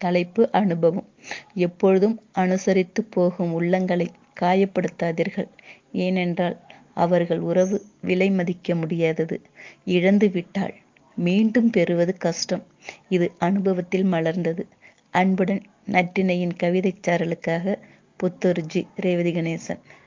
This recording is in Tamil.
தலைப்பு அனுபவம். எப்பொழுதும் அனுசரித்து போகும் உள்ளங்களை காயப்படுத்தாதீர்கள். ஏனென்றால் அவர்கள் உறவு விலை மதிக்க முடியாதது. இழந்து விட்டால் மீண்டும் பெறுவது கஷ்டம். இது அனுபவத்தில் மலர்ந்தது. அன்புடன் நற்றினையின் கவிதைச் சாரலுக்காக புத்தூர்ஜி ரேவதி கணேசன்.